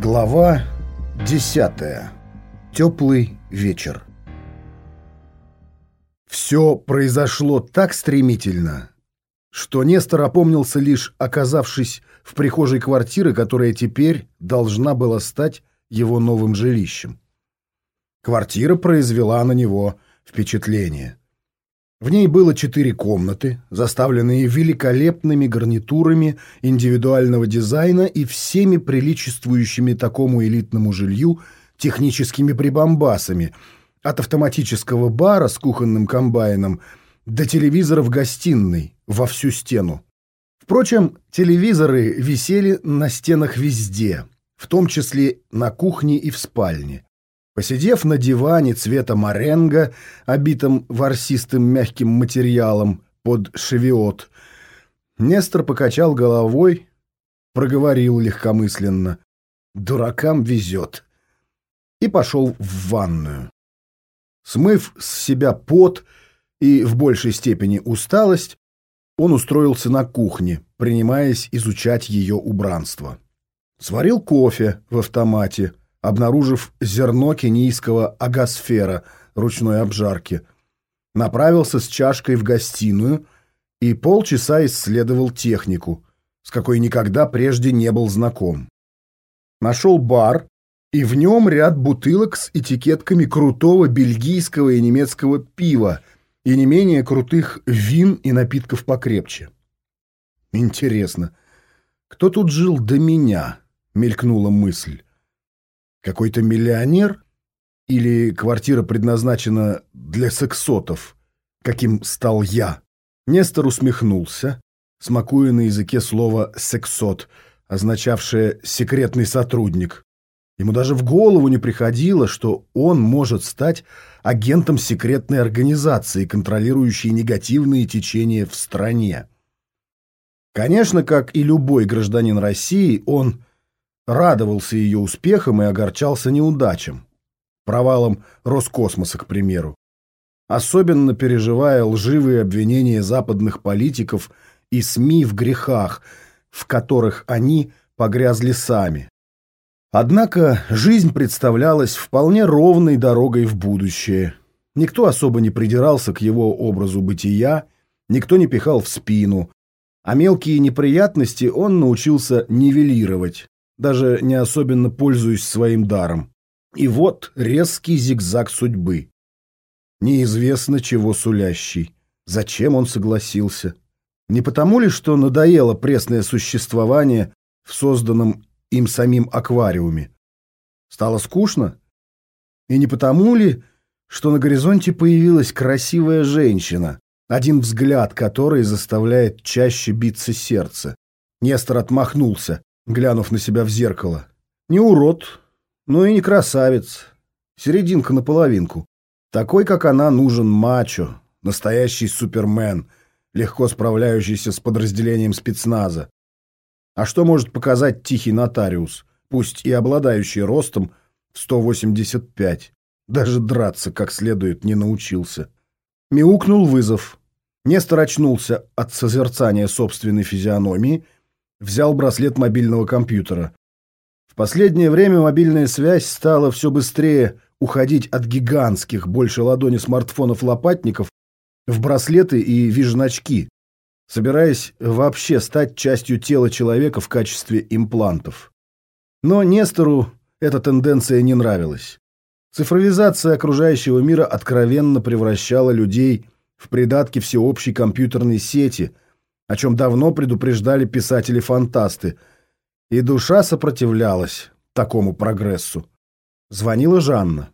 Глава десятая. Теплый вечер. Все произошло так стремительно, что Нестор опомнился лишь оказавшись в прихожей квартиры, которая теперь должна была стать его новым жилищем. Квартира произвела на него впечатление. В ней было четыре комнаты, заставленные великолепными гарнитурами индивидуального дизайна и всеми приличествующими такому элитному жилью техническими прибамбасами, от автоматического бара с кухонным комбайном до телевизора в гостиной во всю стену. Впрочем, телевизоры висели на стенах везде, в том числе на кухне и в спальне. Посидев на диване цвета моренго, обитом ворсистым мягким материалом под шевиот, Нестор покачал головой, проговорил легкомысленно. «Дуракам везет!» И пошел в ванную. Смыв с себя пот и в большей степени усталость, он устроился на кухне, принимаясь изучать ее убранство. Сварил кофе в автомате, обнаружив зерно кенийского агасфера ручной обжарки. Направился с чашкой в гостиную и полчаса исследовал технику, с какой никогда прежде не был знаком. Нашел бар, и в нем ряд бутылок с этикетками крутого бельгийского и немецкого пива и не менее крутых вин и напитков покрепче. Интересно, кто тут жил до меня? Мелькнула мысль. Какой-то миллионер? Или квартира предназначена для сексотов, каким стал я? Нестор усмехнулся, смакуя на языке слово «сексот», означавшее «секретный сотрудник». Ему даже в голову не приходило, что он может стать агентом секретной организации, контролирующей негативные течения в стране. Конечно, как и любой гражданин России, он радовался ее успехам и огорчался неудачам, провалом Роскосмоса, к примеру, особенно переживая лживые обвинения западных политиков и СМИ в грехах, в которых они погрязли сами. Однако жизнь представлялась вполне ровной дорогой в будущее. Никто особо не придирался к его образу бытия, никто не пихал в спину, а мелкие неприятности он научился нивелировать, даже не особенно пользуюсь своим даром. И вот резкий зигзаг судьбы. Неизвестно, чего сулящий. Зачем он согласился? Не потому ли, что надоело пресное существование в созданном им самим аквариуме? Стало скучно? И не потому ли, что на горизонте появилась красивая женщина, один взгляд которой заставляет чаще биться сердце? Нестор отмахнулся глянув на себя в зеркало. Не урод, но и не красавец. Серединка на половинку. Такой, как она, нужен мачо, настоящий супермен, легко справляющийся с подразделением спецназа. А что может показать тихий нотариус, пусть и обладающий ростом в 185? Даже драться как следует не научился. Мяукнул вызов. Нестор очнулся от созерцания собственной физиономии – взял браслет мобильного компьютера. В последнее время мобильная связь стала все быстрее уходить от гигантских, больше ладони смартфонов-лопатников в браслеты и вижн-очки, собираясь вообще стать частью тела человека в качестве имплантов. Но Нестору эта тенденция не нравилась. Цифровизация окружающего мира откровенно превращала людей в придатки всеобщей компьютерной сети – о чем давно предупреждали писатели-фантасты, и душа сопротивлялась такому прогрессу. Звонила Жанна.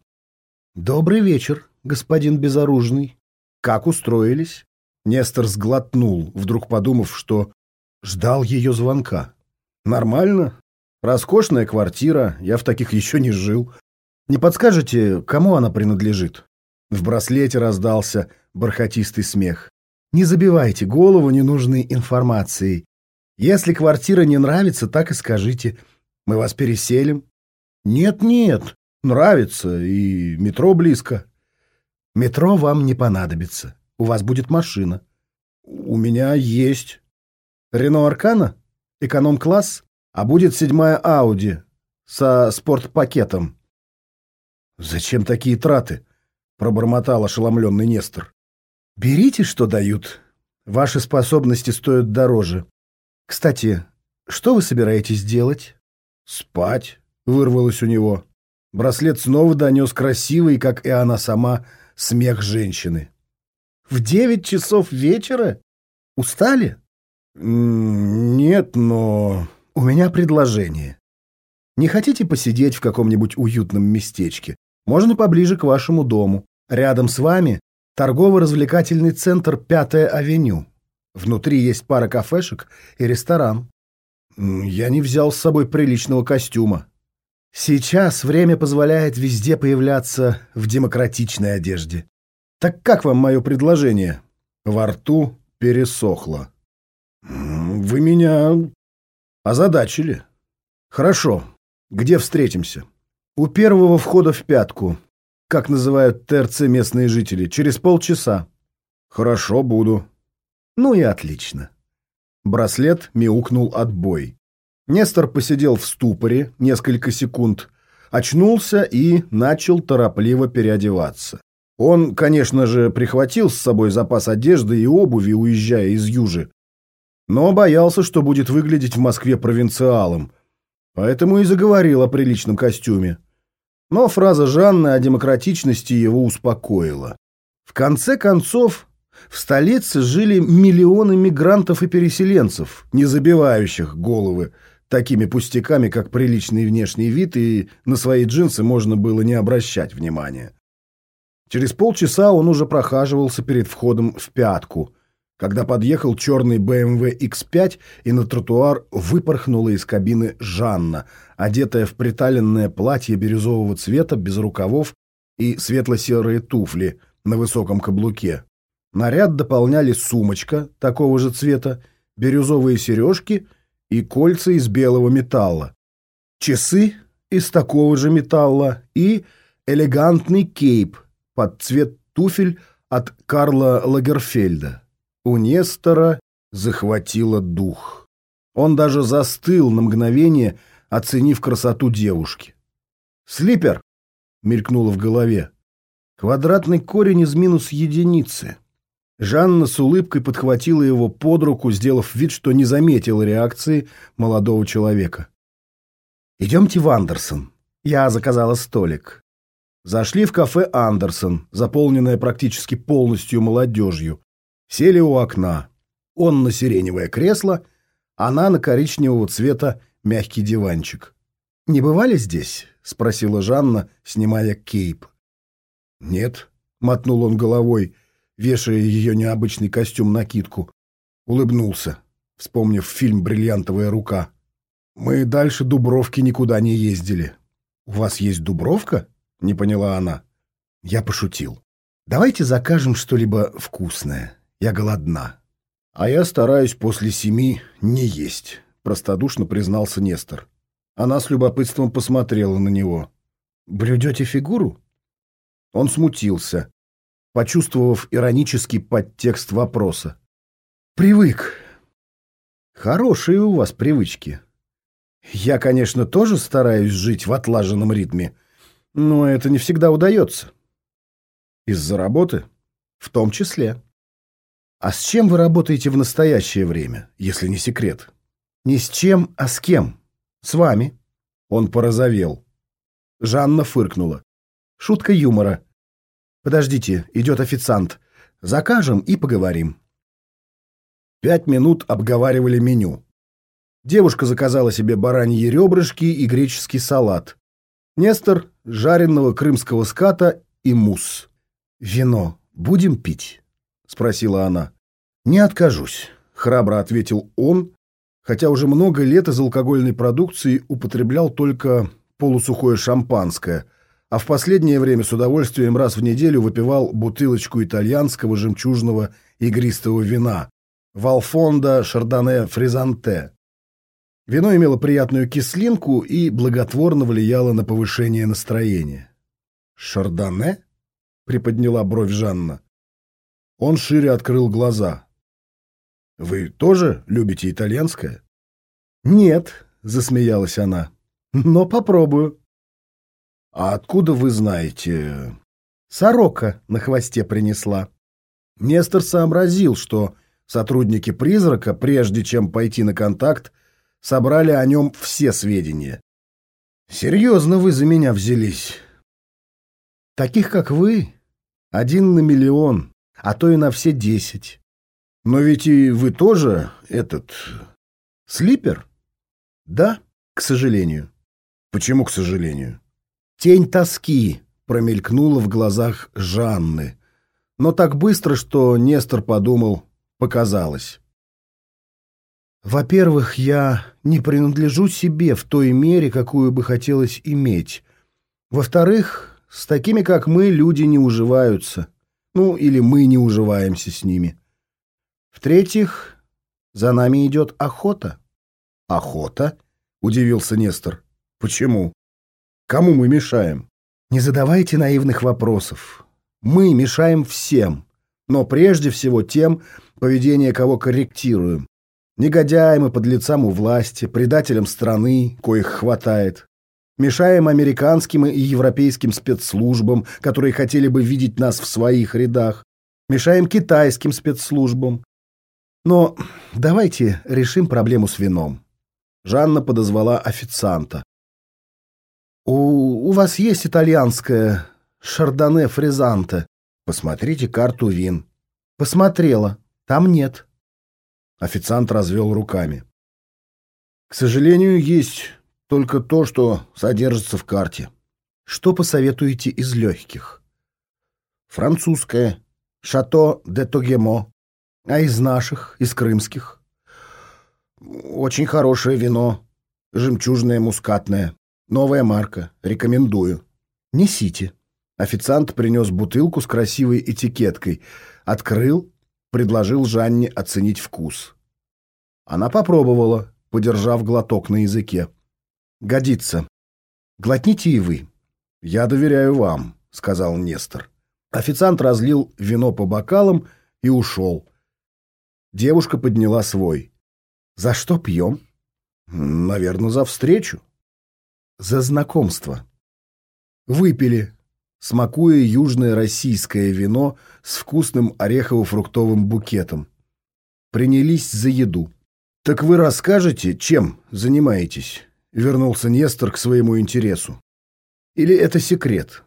«Добрый вечер, господин Безоружный. Как устроились?» Нестор сглотнул, вдруг подумав, что ждал ее звонка. «Нормально. Роскошная квартира, я в таких еще не жил. Не подскажете, кому она принадлежит?» В браслете раздался бархатистый смех. Не забивайте голову ненужной информацией. Если квартира не нравится, так и скажите. Мы вас переселим. Нет-нет, нравится, и метро близко. Метро вам не понадобится. У вас будет машина. У меня есть. Рено Аркана? Эконом-класс? А будет седьмая Ауди со спортпакетом. «Зачем такие траты?» — пробормотал ошеломленный Нестор. «Берите, что дают. Ваши способности стоят дороже. Кстати, что вы собираетесь делать?» «Спать», — вырвалось у него. Браслет снова донес красивый, как и она сама, смех женщины. «В девять часов вечера? Устали?» «Нет, но...» «У меня предложение. Не хотите посидеть в каком-нибудь уютном местечке? Можно поближе к вашему дому. Рядом с вами торгово-развлекательный центр «Пятая авеню». Внутри есть пара кафешек и ресторан. Я не взял с собой приличного костюма. Сейчас время позволяет везде появляться в демократичной одежде. Так как вам мое предложение? Во рту пересохло. Вы меня озадачили. Хорошо. Где встретимся? У первого входа в пятку. Как называют ТРЦ местные жители. Через полчаса. Хорошо, буду. Ну и отлично. Браслет мяукнул отбой. Нестор посидел в ступоре несколько секунд, очнулся и начал торопливо переодеваться. Он, конечно же, прихватил с собой запас одежды и обуви, уезжая из Южи, но боялся, что будет выглядеть в Москве провинциалом, поэтому и заговорил о приличном костюме. Но фраза Жанны о демократичности его успокоила. В конце концов, в столице жили миллионы мигрантов и переселенцев, не забивающих головы такими пустяками, как приличный внешний вид, и на свои джинсы можно было не обращать внимания. Через полчаса он уже прохаживался перед входом в пятку, когда подъехал черный BMW X5 и на тротуар выпорхнула из кабины Жанна, одетая в приталенное платье бирюзового цвета без рукавов и светло-серые туфли на высоком каблуке. Наряд дополняли сумочка такого же цвета, бирюзовые сережки и кольца из белого металла, часы из такого же металла и элегантный кейп под цвет туфель от Карла Лагерфельда. У Нестора захватило дух. Он даже застыл на мгновение, оценив красоту девушки. «Слипер!» — мелькнуло в голове. «Квадратный корень из минус единицы». Жанна с улыбкой подхватила его под руку, сделав вид, что не заметила реакции молодого человека. «Идемте в Андерсон. Я заказала столик». Зашли в кафе «Андерсон», заполненное практически полностью молодежью. Сели у окна. Он на сиреневое кресло, она на коричневого цвета мягкий диванчик. «Не бывали здесь?» — спросила Жанна, снимая кейп. «Нет», — мотнул он головой, вешая ее необычный костюм-накидку. Улыбнулся, вспомнив фильм «Бриллиантовая рука». «Мы дальше Дубровки никуда не ездили». «У вас есть Дубровка?» — не поняла она. Я пошутил. «Давайте закажем что-либо вкусное. Я голодна». «А я стараюсь после семи не есть», — простодушно признался Нестор. Она с любопытством посмотрела на него. «Блюдете фигуру?» Он смутился, почувствовав иронический подтекст вопроса. «Привык. Хорошие у вас привычки. Я, конечно, тоже стараюсь жить в отлаженном ритме, но это не всегда удается. Из-за работы? В том числе. А с чем вы работаете в настоящее время, если не секрет? Не с чем, а с кем? С вами. Он порозовел. Жанна фыркнула. Шутка юмора. Подождите, идет официант. Закажем и поговорим. Пять минут обговаривали меню. Девушка заказала себе бараньи ребрышки и греческий салат. Нестор – жареного крымского ската и мусс. «Вино будем пить?» – спросила она. «Не откажусь», – храбро ответил он, хотя уже много лет из алкогольной продукции употреблял только полусухое шампанское, а в последнее время с удовольствием раз в неделю выпивал бутылочку итальянского жемчужного игристого вина Валфонда Шардоне Фризанте. Вино имело приятную кислинку и благотворно влияло на повышение настроения. «Шардоне?» — приподняла бровь Жанна. Он шире открыл глаза. «Вы тоже любите итальянское?» «Нет», — засмеялась она. но попробую. А откуда вы знаете? Сорока на хвосте принесла. Нестор сообразил, что сотрудники «Призрака», прежде чем пойти на контакт, собрали о нем все сведения. «Серьезно вы за меня взялись. Таких, как вы, один на миллион, а то и на все десять. Но ведь и вы тоже этот... Слипер? Да, к сожалению. Почему к сожалению? Тень тоски промелькнула в глазах Жанны, но так быстро, что Нестор подумал, показалось. Во-первых, я не принадлежу себе в той мере, какую бы хотелось иметь. Во-вторых, с такими, как мы, люди не уживаются. Ну, или мы не уживаемся с ними. В-третьих, за нами идет охота. Охота? Удивился Нестор. Почему? Кому мы мешаем? Не задавайте наивных вопросов. Мы мешаем всем, но прежде всего тем, поведение кого корректируем. Негодяям и подлецам у власти, предателям страны, коих хватает. Мешаем американским и европейским спецслужбам, которые хотели бы видеть нас в своих рядах. Мешаем китайским спецслужбам. Но давайте решим проблему с вином. Жанна подозвала официанта. «У, у вас есть итальянское шардоне фризанте? Посмотрите карту вин». «Посмотрела. Там нет». Официант развел руками. «К сожалению, есть только то, что содержится в карте. Что посоветуете из легких?» «Французское. Шато де Тогемо. А из наших, из крымских?» «Очень хорошее вино. Жемчужное мускатное. Новая марка. Рекомендую». «Несите». Официант принес бутылку с красивой этикеткой. Открыл, предложил Жанне оценить вкус. Она попробовала, подержав глоток на языке. «Годится. Глотните и вы». «Я доверяю вам», — сказал Нестор. Официант разлил вино по бокалам и ушел. Девушка подняла свой. «За что пьем?» «Наверное, за встречу». «За знакомство». Выпили, смакуя южное российское вино с вкусным орехово-фруктовым букетом. Принялись за еду. «Так вы расскажете, чем занимаетесь?» — вернулся Нестор к своему интересу. «Или это секрет?»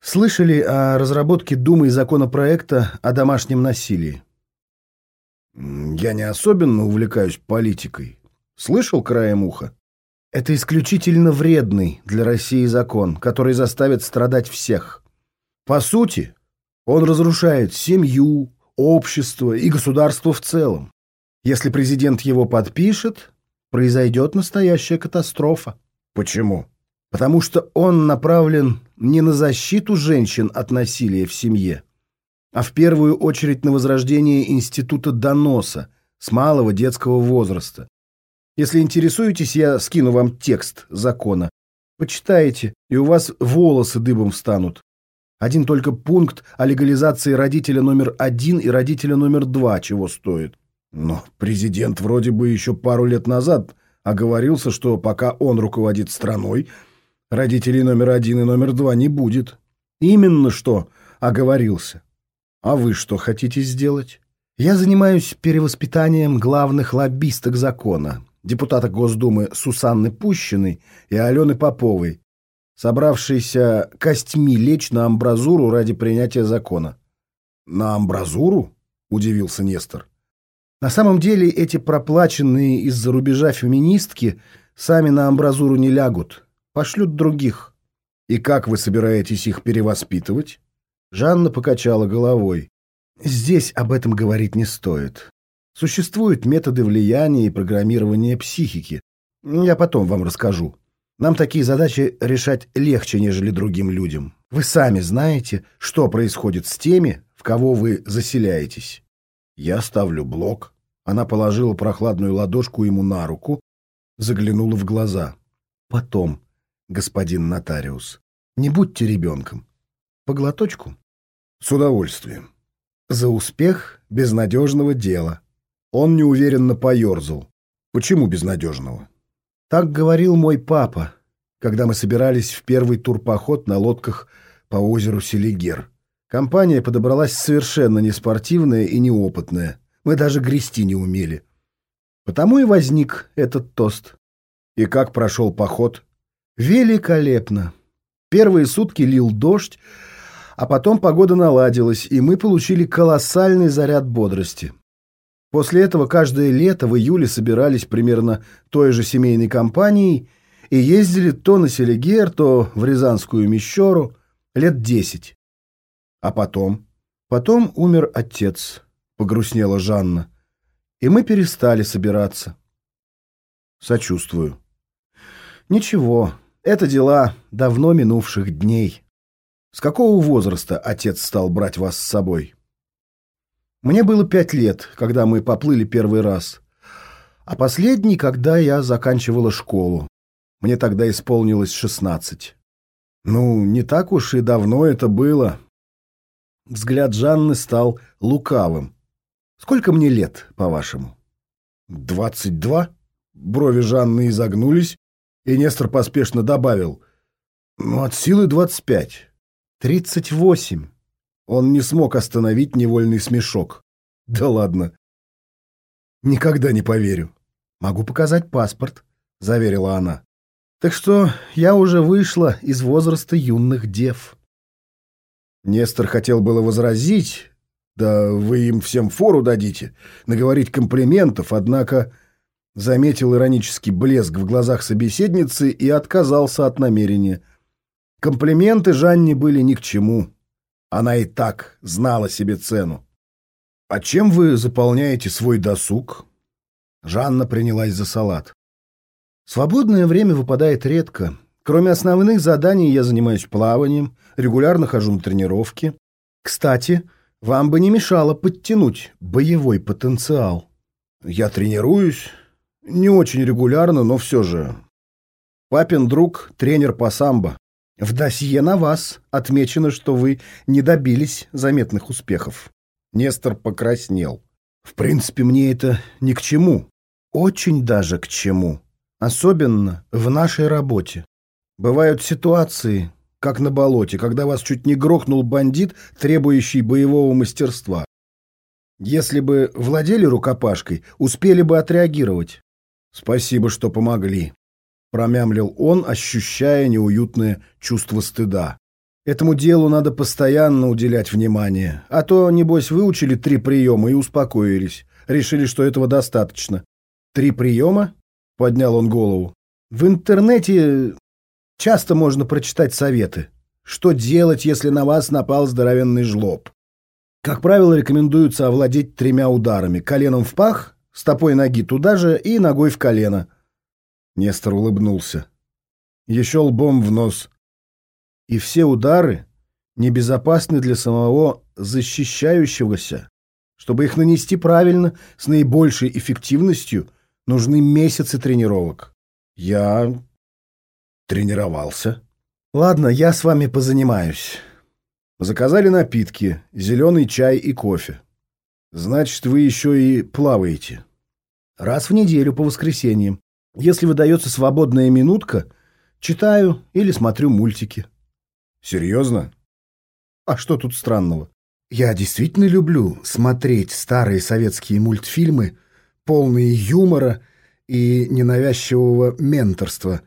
«Слышали о разработке Думы законопроекта о домашнем насилии?» «Я не особенно увлекаюсь политикой. Слышал краем уха?» Это исключительно вредный для России закон, который заставит страдать всех. По сути, он разрушает семью, общество и государство в целом. Если президент его подпишет, произойдет настоящая катастрофа. Почему? Потому что он направлен не на защиту женщин от насилия в семье, а в первую очередь на возрождение института доноса с малого детского возраста, если интересуетесь, я скину вам текст закона. Почитаете, и у вас волосы дыбом встанут. Один только пункт о легализации родителя номер один и родителя номер два чего стоит. Но президент вроде бы еще пару лет назад оговорился, что пока он руководит страной, родителей номер один и номер два не будет. Именно что оговорился. А вы что хотите сделать? Я занимаюсь перевоспитанием главных лоббисток закона, депутата Госдумы Сусанны Пущиной и Алены Поповой, собравшейся костьми лечь на амбразуру ради принятия закона. «На амбразуру?» – удивился Нестор. На самом деле эти проплаченные из-за рубежа феминистки сами на амбразуру не лягут, пошлют других. И как вы собираетесь их перевоспитывать? Жанна покачала головой. Здесь об этом говорить не стоит. Существуют методы влияния и программирования психики. Я потом вам расскажу. Нам такие задачи решать легче, нежели другим людям. Вы сами знаете, что происходит с теми, в кого вы заселяетесь. Я ставлю блок. Она положила прохладную ладошку ему на руку, заглянула в глаза. Потом, господин нотариус, не будьте ребенком. По глоточку? С удовольствием. За успех безнадежного дела. Он неуверенно поерзал. Почему безнадежного? Так говорил мой папа, когда мы собирались в первый турпоход на лодках по озеру Селигер. Компания подобралась совершенно неспортивная и неопытная. Мы даже грести не умели. Потому и возник этот тост. И как прошел поход? Великолепно. Первые сутки лил дождь, а потом погода наладилась, и мы получили колоссальный заряд бодрости. После этого каждое лето в июле собирались примерно той же семейной компанией и ездили то на Селигер, то в Рязанскую Мещеру лет десять. А потом? Потом умер отец, погрустнела Жанна, и мы перестали собираться. Сочувствую. Ничего, это дела давно минувших дней. С какого возраста отец стал брать вас с собой? Мне было пять лет, когда мы поплыли первый раз, а последний, когда я заканчивала школу. Мне тогда исполнилось шестнадцать. Ну, не так уж и давно это было. Взгляд Жанны стал лукавым. Сколько мне лет, по-вашему? Двадцать два? Брови Жанны изогнулись, и Нестор поспешно добавил. Ну, от силы двадцать пять. Тридцать восемь. Он не смог остановить невольный смешок. Да ладно. Никогда не поверю. Могу показать паспорт, заверила она. Так что я уже вышла из возраста юных дев. Нестор хотел было возразить, да вы им всем фору дадите, наговорить комплиментов, однако заметил иронический блеск в глазах собеседницы и отказался от намерения. Комплименты Жанне были ни к чему. Она и так знала себе цену. «А чем вы заполняете свой досуг?» Жанна принялась за салат. «Свободное время выпадает редко. Кроме основных заданий я занимаюсь плаванием, регулярно хожу на тренировки. Кстати, вам бы не мешало подтянуть боевой потенциал». «Я тренируюсь. Не очень регулярно, но все же. Папин друг — тренер по самбо. В досье на вас отмечено, что вы не добились заметных успехов. Нестор покраснел. В принципе, мне это ни к чему. Очень даже к чему. Особенно в нашей работе. Бывают ситуации, как на болоте, когда вас чуть не грохнул бандит, требующий боевого мастерства. Если бы владели рукопашкой, успели бы отреагировать. Спасибо, что помогли. Промямлил он, ощущая неуютное чувство стыда. Этому делу надо постоянно уделять внимание. А то, небось, выучили три приема и успокоились. Решили, что этого достаточно. Три приема? Поднял он голову. В интернете часто можно прочитать советы. Что делать, если на вас напал здоровенный жлоб? Как правило, рекомендуется овладеть тремя ударами. Коленом в пах, стопой ноги туда же и ногой в колено – Нестор улыбнулся. Еще лбом в нос. И все удары небезопасны для самого защищающегося. Чтобы их нанести правильно, с наибольшей эффективностью, нужны месяцы тренировок. Я тренировался. Ладно, я с вами позанимаюсь. Заказали напитки, зеленый чай и кофе. Значит, вы еще и плаваете. Раз в неделю по воскресеньям. Если выдается свободная минутка, читаю или смотрю мультики. Серьезно? А что тут странного? Я действительно люблю смотреть старые советские мультфильмы, полные юмора и ненавязчивого менторства.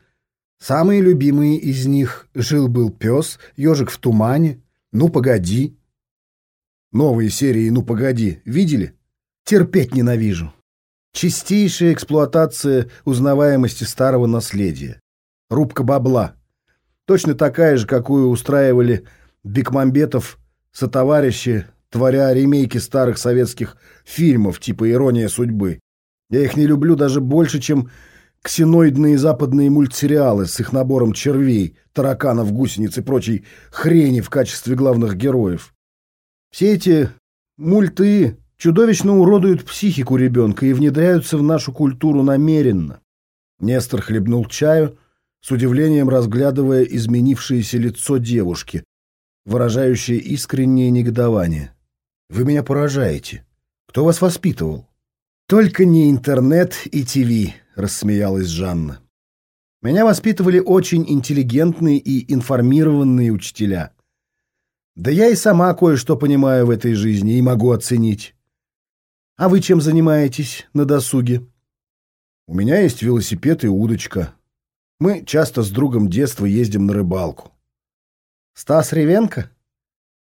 Самые любимые из них «Жил-был пес», «Ежик в тумане», «Ну, погоди». Новые серии «Ну, погоди» видели? Терпеть ненавижу. Чистейшая эксплуатация узнаваемости старого наследия. Рубка бабла. Точно такая же, какую устраивали Бекмамбетов сотоварищи, творя ремейки старых советских фильмов типа «Ирония судьбы». Я их не люблю даже больше, чем ксеноидные западные мультсериалы с их набором червей, тараканов, гусениц и прочей хрени в качестве главных героев. Все эти мульты чудовищно уродуют психику ребенка и внедряются в нашу культуру намеренно. Нестор хлебнул чаю, с удивлением разглядывая изменившееся лицо девушки, выражающее искреннее негодование. «Вы меня поражаете. Кто вас воспитывал?» «Только не интернет и ТВ», — рассмеялась Жанна. Меня воспитывали очень интеллигентные и информированные учителя. Да я и сама кое-что понимаю в этой жизни и могу оценить. А вы чем занимаетесь на досуге? У меня есть велосипед и удочка. Мы часто с другом детства ездим на рыбалку. Стас Ревенко?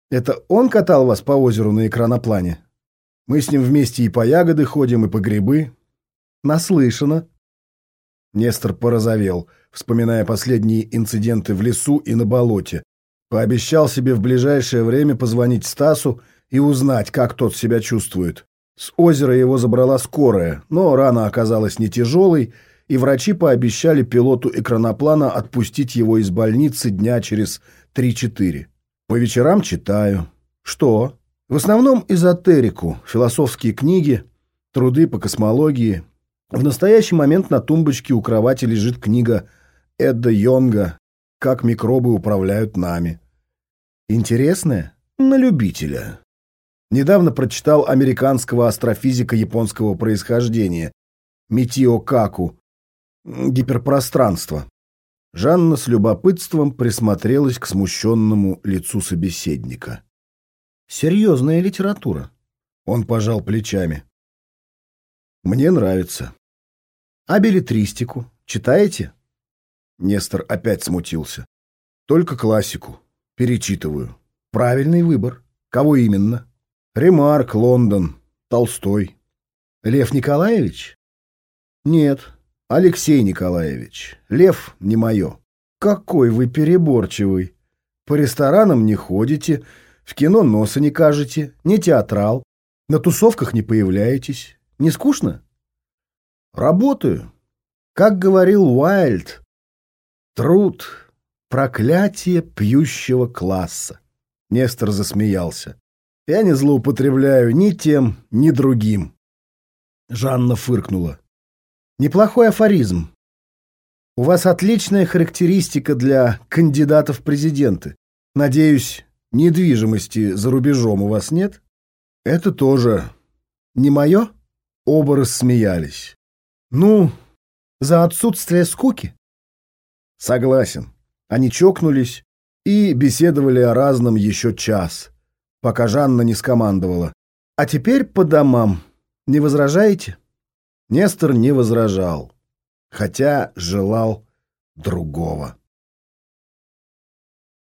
Это он катал вас по озеру на экраноплане? Мы с ним вместе и по ягоды ходим, и по грибы. Наслышано. Нестор порозовел, вспоминая последние инциденты в лесу и на болоте. Пообещал себе в ближайшее время позвонить Стасу и узнать, как тот себя чувствует. С озера его забрала скорая, но рана оказалась не тяжелой, и врачи пообещали пилоту экраноплана отпустить его из больницы дня через 3-4. По вечерам читаю. Что? В основном эзотерику, философские книги, труды по космологии. В настоящий момент на тумбочке у кровати лежит книга Эдда Йонга «Как микробы управляют нами». Интересная? На любителя. Недавно прочитал американского астрофизика японского происхождения Митио Каку «Гиперпространство». Жанна с любопытством присмотрелась к смущенному лицу собеседника. «Серьезная литература». Он пожал плечами. «Мне нравится». «А билетристику читаете?» Нестор опять смутился. «Только классику. Перечитываю. Правильный выбор. Кого именно?» Ремарк, Лондон, Толстой. Лев Николаевич? Нет, Алексей Николаевич. Лев не мое. Какой вы переборчивый. По ресторанам не ходите, в кино носа не кажете, не театрал, на тусовках не появляетесь. Не скучно? Работаю. Как говорил Уайльд, труд — проклятие пьющего класса. Нестор засмеялся. Я не злоупотребляю ни тем, ни другим. Жанна фыркнула. Неплохой афоризм. У вас отличная характеристика для кандидатов в президенты. Надеюсь, недвижимости за рубежом у вас нет? Это тоже не мое? Оба рассмеялись. Ну, за отсутствие скуки? Согласен. Они чокнулись и беседовали о разном еще час пока Жанна не скомандовала. «А теперь по домам. Не возражаете?» Нестор не возражал, хотя желал другого.